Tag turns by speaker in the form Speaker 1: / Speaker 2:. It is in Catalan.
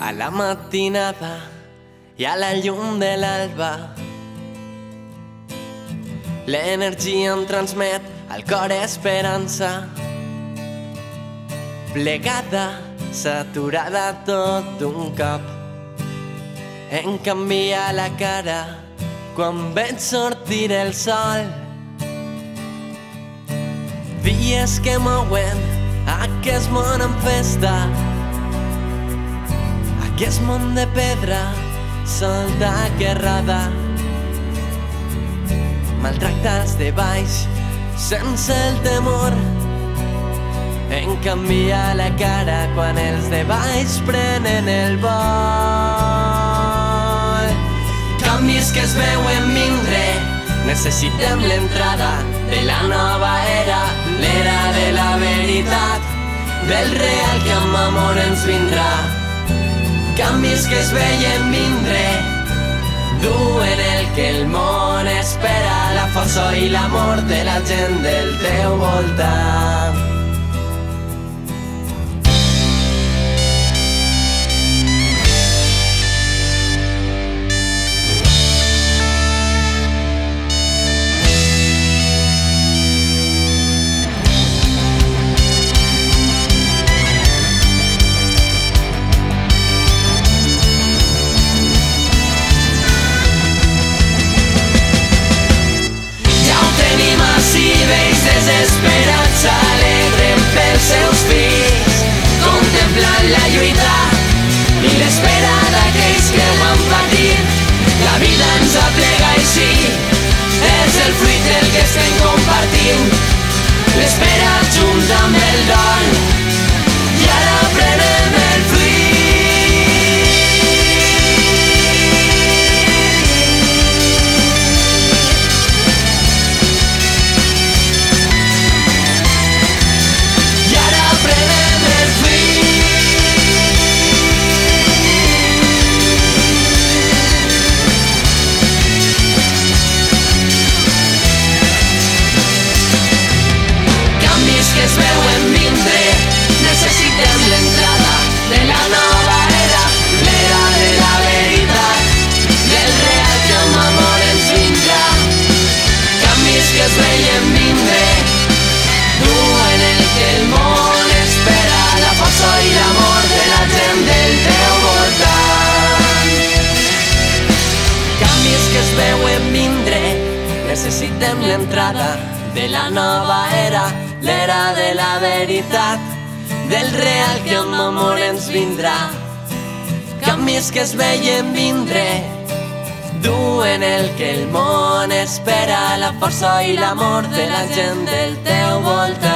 Speaker 1: A la matinada i a la llum de l'alba L'energia em transmet al cor esperança. Plegada, saturada tot d'un cop. Em canvia la cara quan veig sortir el sol. Dies que mouen aquest món en festa Aquest món de pedra solta guerrada maltracta els de baix sense el temor en canvia la cara quan els de baix prenen el vol. Canvis que es veuen vindre necessitem l'entrada de la nova era l'era de la veritat del real que amb amor ens vindrà canvis que es veien vindre. Duen el que el món espera la força i l'amor de la gent del teu voltant el que estem compartint. L'espera junt amb el don, Veuen vindre Necessitem l'entrada de la nova era L'era de la veritat Del real que amb amor ens vindrà. Canvis que es veien vindre Duen el que el món espera La força i l'amor de la gent del teu voltant